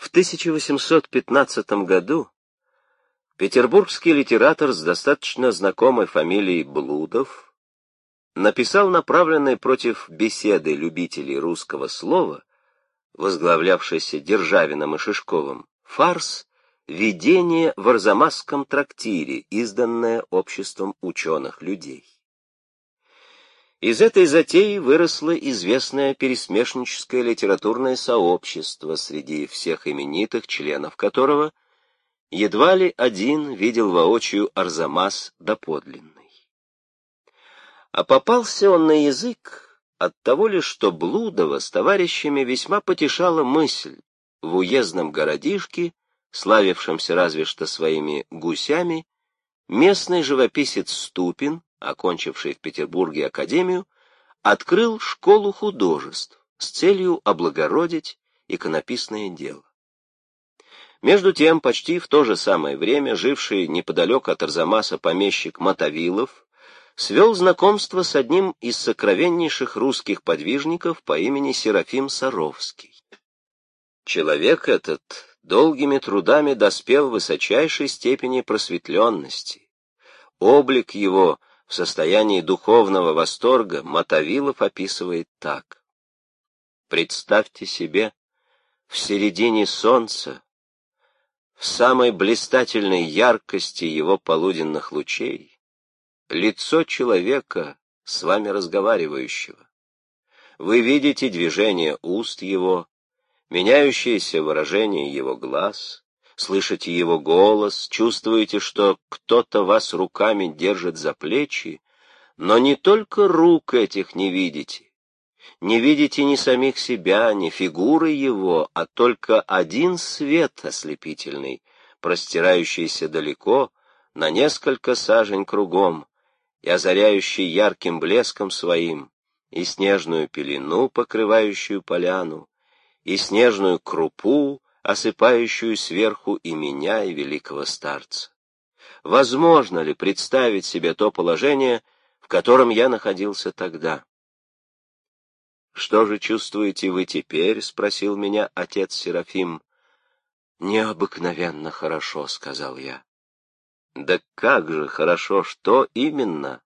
В 1815 году петербургский литератор с достаточно знакомой фамилией Блудов написал направленный против беседы любителей русского слова, возглавлявшийся Державиным и Шишковым, фарс «Видение в Арзамасском трактире», изданное Обществом ученых людей. Из этой затеи выросло известное пересмешническое литературное сообщество, среди всех именитых членов которого едва ли один видел воочию Арзамас доподлинный. А попался он на язык от того лишь, что Блудова с товарищами весьма потешала мысль в уездном городишке, славившемся разве что своими гусями, местный живописец Ступин, окончивший в Петербурге академию, открыл школу художеств с целью облагородить иконописное дело. Между тем, почти в то же самое время живший неподалеку от Арзамаса помещик Мотовилов свел знакомство с одним из сокровеннейших русских подвижников по имени Серафим Саровский. Человек этот долгими трудами доспел высочайшей степени просветленности. Облик его в состоянии духовного восторга Мотовилов описывает так. Представьте себе, в середине солнца, в самой блистательной яркости его полуденных лучей, лицо человека, с вами разговаривающего. Вы видите движение уст его, меняющееся выражение его глаз, слышите его голос, чувствуете, что кто-то вас руками держит за плечи, но не только рук этих не видите, не видите ни самих себя, ни фигуры его, а только один свет ослепительный, простирающийся далеко, на несколько сажень кругом, и озаряющий ярким блеском своим, и снежную пелену, покрывающую поляну, и снежную крупу, осыпающую сверху и меня, и великого старца. Возможно ли представить себе то положение, в котором я находился тогда? «Что же чувствуете вы теперь?» — спросил меня отец Серафим. «Необыкновенно хорошо», — сказал я. «Да как же хорошо, что именно?»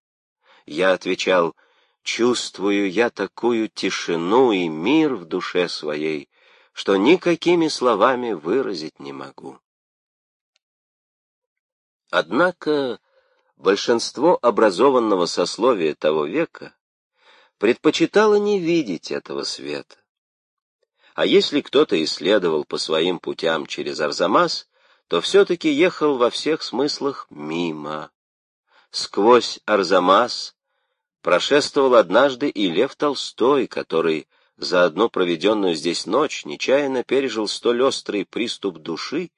Я отвечал, «Чувствую я такую тишину и мир в душе своей, что никакими словами выразить не могу. Однако большинство образованного сословия того века предпочитало не видеть этого света. А если кто-то исследовал по своим путям через Арзамас, то все-таки ехал во всех смыслах мимо. Сквозь Арзамас прошествовал однажды и Лев Толстой, который за одну проведенную здесь ночь нечаянно пережил столь острый приступ души,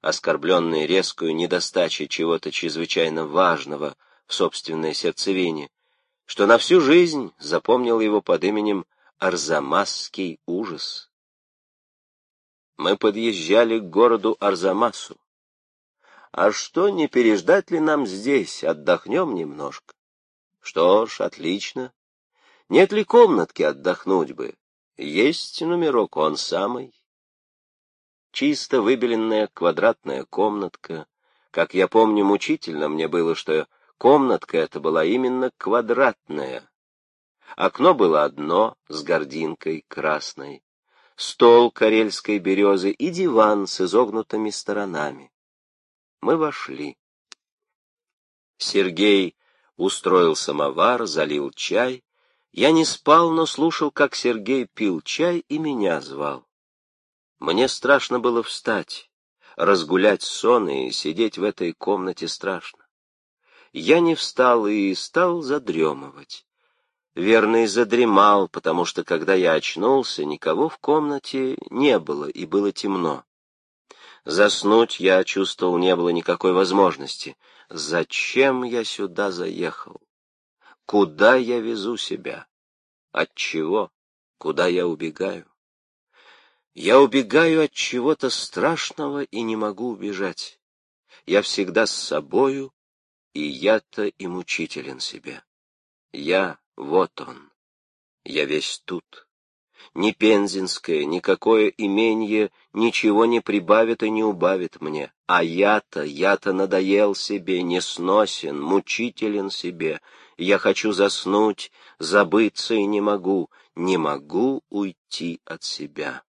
оскорбленный резкую недостачей чего-то чрезвычайно важного в собственной сердцевине, что на всю жизнь запомнил его под именем Арзамасский ужас. Мы подъезжали к городу Арзамасу. А что, не переждать ли нам здесь, отдохнем немножко? Что ж, отлично. Нет ли комнатки отдохнуть бы? Есть номерок, он самый. Чисто выбеленная квадратная комнатка. Как я помню, мучительно мне было, что комнатка эта была именно квадратная. Окно было одно, с гординкой красной, стол карельской березы и диван с изогнутыми сторонами. Мы вошли. Сергей устроил самовар, залил чай, я не спал, но слушал, как Сергей пил чай и меня звал. Мне страшно было встать, разгулять сон и сидеть в этой комнате страшно. Я не встал и стал задремывать. Верно, и задремал, потому что, когда я очнулся, никого в комнате не было, и было темно. Заснуть я чувствовал не было никакой возможности. Зачем я сюда заехал? Куда я везу себя? От чего? Куда я убегаю? Я убегаю от чего-то страшного и не могу убежать. Я всегда с собою, и я-то и мучителен себе. Я, вот он, я весь тут. ни Пензенское, никакое имение ничего не прибавит и не убавит мне. А я-то, я-то надоел себе, несносен, мучителен себе. Я хочу заснуть, забыться и не могу, не могу уйти от себя.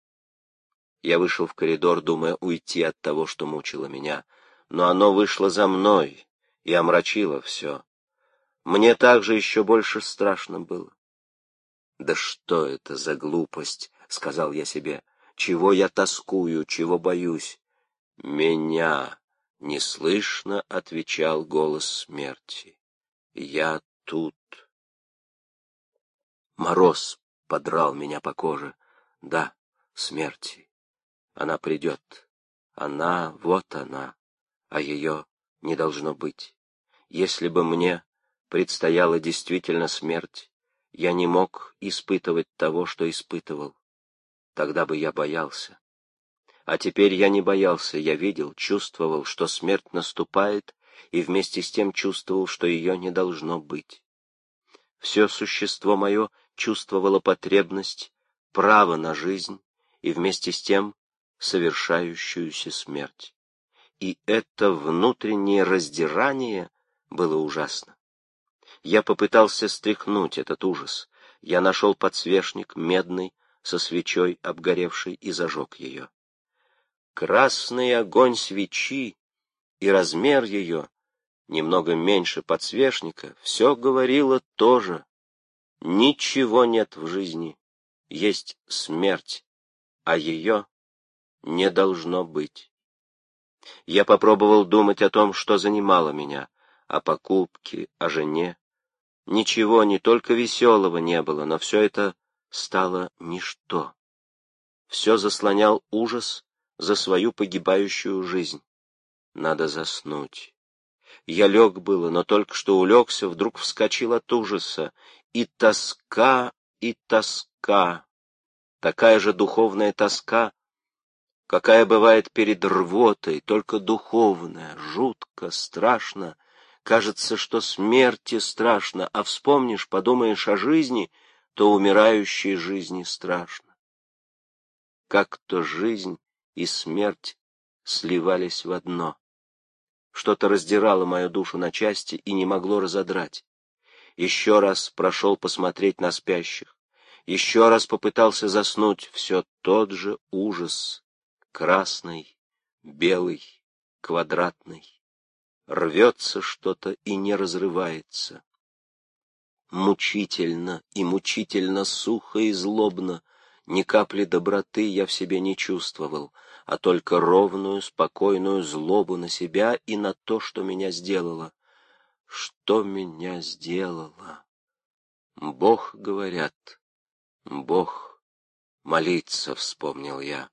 Я вышел в коридор, думая уйти от того, что мучило меня, но оно вышло за мной и омрачило все. Мне также еще больше страшно было. «Да что это за глупость?» — сказал я себе. «Чего я тоскую, чего боюсь?» «Меня!» — неслышно отвечал голос смерти. «Я тут». Мороз подрал меня по коже. Да, смерти. Она придет. Она, вот она, а ее не должно быть. Если бы мне предстояла действительно смерть, я не мог испытывать того, что испытывал. Тогда бы я боялся. А теперь я не боялся, я видел, чувствовал, что смерть наступает, и вместе с тем чувствовал, что ее не должно быть. Все существо мое чувствовало потребность, право на жизнь и вместе с тем совершающуюся смерть. И это внутреннее раздирание было ужасно. Я попытался стряхнуть этот ужас. Я нашел подсвечник медный, со свечой обгоревшей, и зажег ее. Красный огонь свечи и размер ее, немного меньше подсвечника, все говорило тоже. Ничего нет в жизни, есть смерть, а ее не должно быть. Я попробовал думать о том, что занимало меня, о покупке, о жене, Ничего, не только веселого не было, но все это стало ничто. Все заслонял ужас за свою погибающую жизнь. Надо заснуть. Я лег было, но только что улегся, вдруг вскочил от ужаса. И тоска, и тоска. Такая же духовная тоска, какая бывает перед рвотой, только духовная, жутко, страшно, Кажется, что смерти страшно, а вспомнишь, подумаешь о жизни, то умирающей жизни страшно. Как-то жизнь и смерть сливались в одно. Что-то раздирало мою душу на части и не могло разодрать. Еще раз прошел посмотреть на спящих. Еще раз попытался заснуть. Все тот же ужас. Красный, белый, квадратный рвется что-то и не разрывается. Мучительно и мучительно сухо и злобно, ни капли доброты я в себе не чувствовал, а только ровную, спокойную злобу на себя и на то, что меня сделало. Что меня сделало? Бог, говорят, Бог молиться, вспомнил я.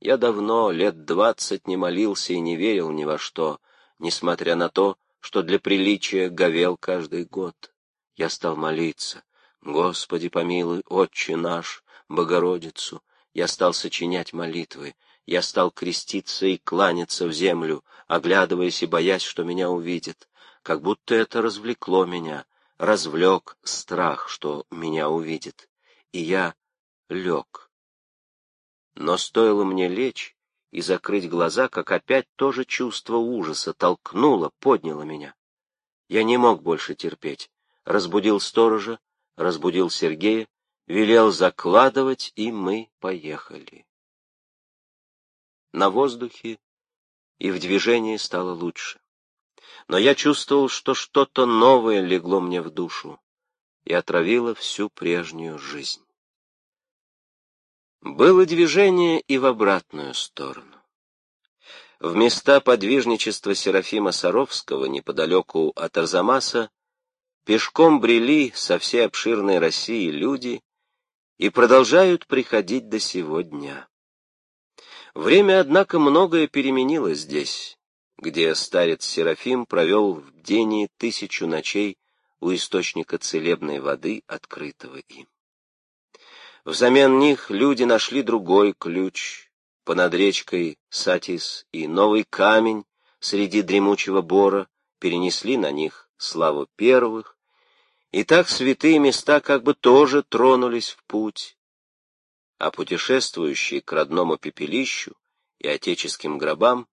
Я давно, лет двадцать, не молился и не верил ни во что, несмотря на то, что для приличия говел каждый год. Я стал молиться. Господи, помилуй, Отче наш, Богородицу. Я стал сочинять молитвы. Я стал креститься и кланяться в землю, оглядываясь и боясь, что меня увидят. Как будто это развлекло меня, развлек страх, что меня увидят. И я лег. Но стоило мне лечь, и закрыть глаза, как опять то же чувство ужаса толкнуло, подняло меня. Я не мог больше терпеть. Разбудил сторожа, разбудил Сергея, велел закладывать, и мы поехали. На воздухе и в движении стало лучше. Но я чувствовал, что что-то новое легло мне в душу и отравило всю прежнюю жизнь. Было движение и в обратную сторону. В места подвижничества Серафима Саровского, неподалеку от Арзамаса, пешком брели со всей обширной России люди и продолжают приходить до сего дня. Время, однако, многое переменилось здесь, где старец Серафим провел в бдении тысячу ночей у источника целебной воды, открытого им. Взамен них люди нашли другой ключ понад речкой Сатис и новый камень среди дремучего бора, перенесли на них славу первых, и так святые места как бы тоже тронулись в путь. а путешествующие к родному пепелищу и отеческим гробам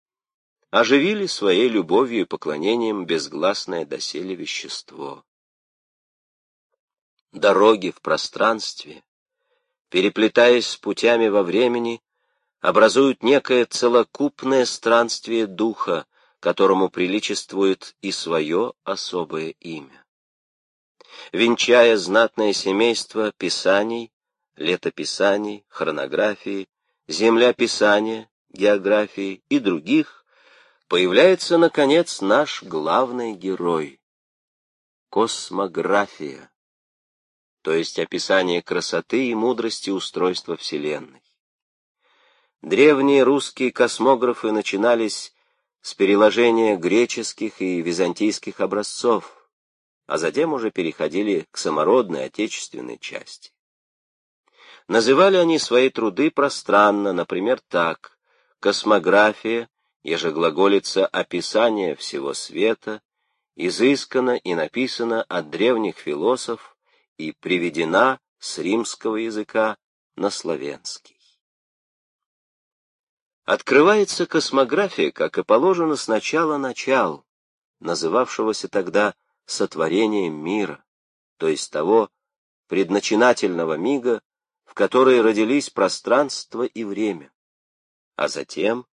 оживили своей любовью и поклонением безгласное доселе вещество. Дороги в пространстве, переплетаясь с путями во времени, образуют некое целокупное странствие духа, которому приличествует и свое особое имя. Венчая знатное семейство писаний, летописаний, хронографии, земля писания, географии и других, появляется, наконец, наш главный герой — космография, то есть описание красоты и мудрости устройства Вселенной. Древние русские космографы начинались с переложения греческих и византийских образцов, а затем уже переходили к самородной отечественной части. Называли они свои труды пространно, например, так «Космография», ежеглаголица «Описание всего света», изыскана и написана от древних философов и приведена с римского языка на славянский. Открывается космография, как и положено, сначала начал, называвшегося тогда сотворением мира, то есть того предначинательного мига, в которой родились пространство и время. А затем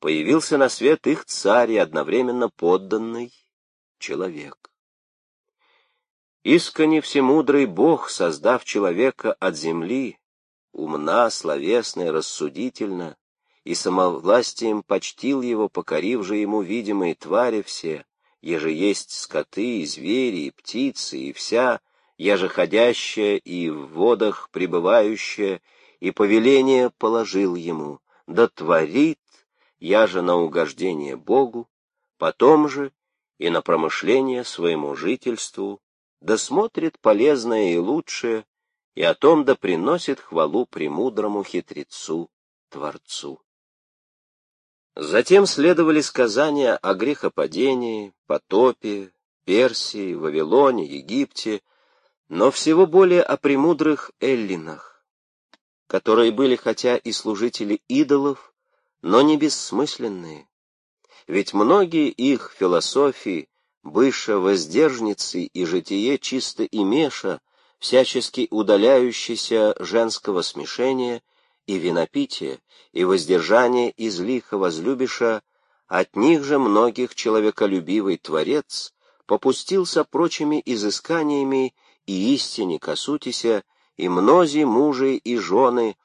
появился на свет их царь и одновременно подданный человек. Искренне всемудрый Бог, создав человека от земли, умна, словесно и рассудительно, и самовластием почтил его, покорив же ему видимые твари все, еже есть скоты, и звери, и птицы, и вся, еже ходящая и в водах пребывающая, и повеление положил ему, да творит, я же на угождение Богу, потом же и на промышление своему жительству, да смотрит полезное и лучшее, и о том да приносит хвалу премудрому хитрецу, Творцу. Затем следовали сказания о грехопадении, потопе, Персии, Вавилоне, Египте, но всего более о премудрых эллинах, которые были хотя и служители идолов, но не бессмысленные. Ведь многие их философии, быша воздержницы и житие чисто имеша, всячески удаляющиеся женского смешения — и винопитие, и воздержание из лиха возлюбиша, от них же многих человеколюбивый Творец попустился прочими изысканиями и истине косутися, и мнози мужи и жены,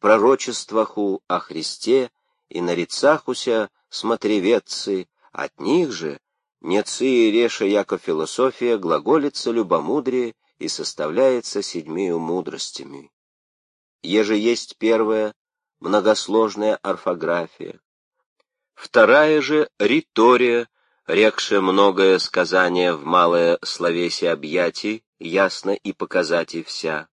пророчестваху о Христе, и нарицахуся смотреведцы, от них же нецы и реша яко философия глаголится любомудрие и составляется седьмию мудростями еже есть первая многосложная орфография. Вторая же — ритория, рекше многое сказание в малое словесие объятий, ясно и показать и вся.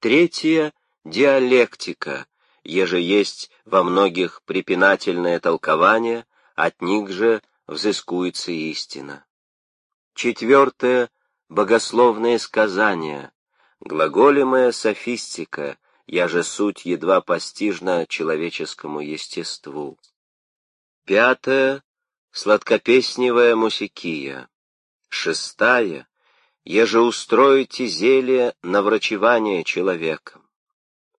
Третья — диалектика, еже есть во многих препинательное толкование, от них же взыскуется истина. Четвертое — богословные сказания, глаголемая софистика, я же суть едва постижна человеческому естеству. Пятая — сладкопесневая мусикия. Шестая — еже устроите зелье на врачевание человеком.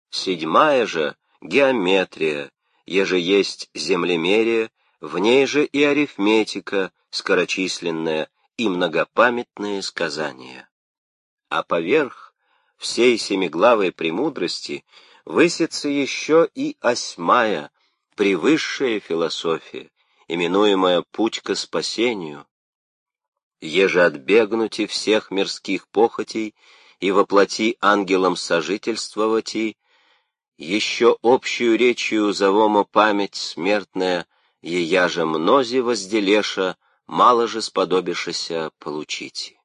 Седьмая же — геометрия, еже есть землемерие, в ней же и арифметика, скорочисленная, и многопамятные сказания. А поверх всей семиглавой премудрости высится еще и осьмая, превысшая философия, именуемая путь к спасению, еже отбегнути всех мирских похотей и воплоти ангелам сожительствовать и, еще общую речью завому память смертная, ея же мнози возделеша, мало же сподобишися получить.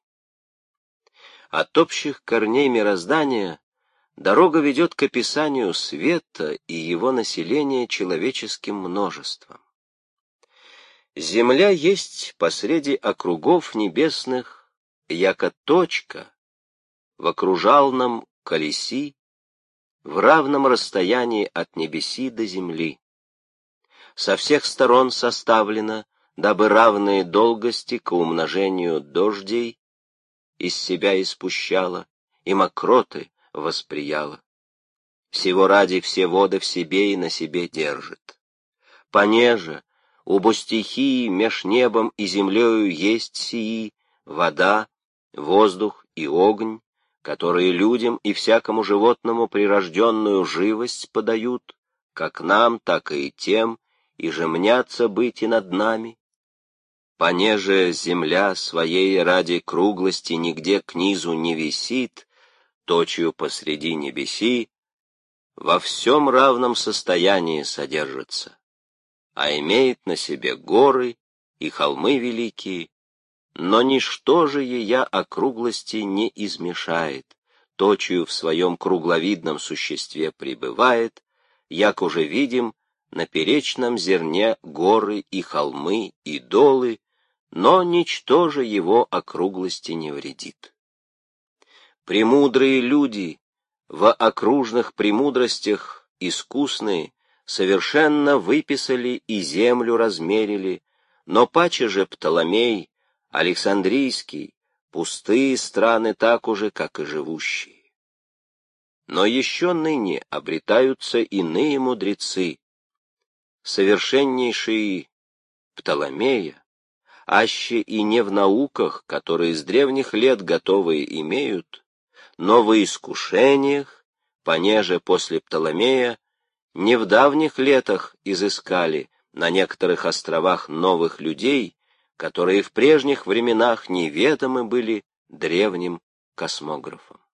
От общих корней мироздания дорога ведет к описанию света и его населения человеческим множеством. Земля есть посреди округов небесных, яко точка, в окружалном колеси, в равном расстоянии от небеси до земли. Со всех сторон составлено, дабы равные долгости к умножению дождей из себя испущала и мокроты восприяла. Всего ради все воды в себе и на себе держит. Понеже, убо стихии меж небом и землею есть сии, вода, воздух и огонь, которые людям и всякому животному прирожденную живость подают, как нам, так и тем, и же мнятся быть и над нами. Понеже земля своей ради круглости нигде к низу не висит, точью посреди небеси, во всем равном состоянии содержится, а имеет на себе горы и холмы великие, но ничто же ея округлости не измешает, точию в своем кругловидном существе пребывает, як уже видим, на перечном зерне горы и холмы и долы, но ничто же его округлости не вредит. Премудрые люди в окружных премудростях искусные совершенно выписали и землю размерили, но паче же Птоломей, Александрийский, пустые страны так уже, как и живущие. Но еще ныне обретаются иные мудрецы, совершеннейшие Птоломея, аще и не в науках, которые с древних лет готовые имеют, но в искушениях, понеже после Птоломея, не в давних летах изыскали на некоторых островах новых людей, которые в прежних временах неведомы были древним космографам.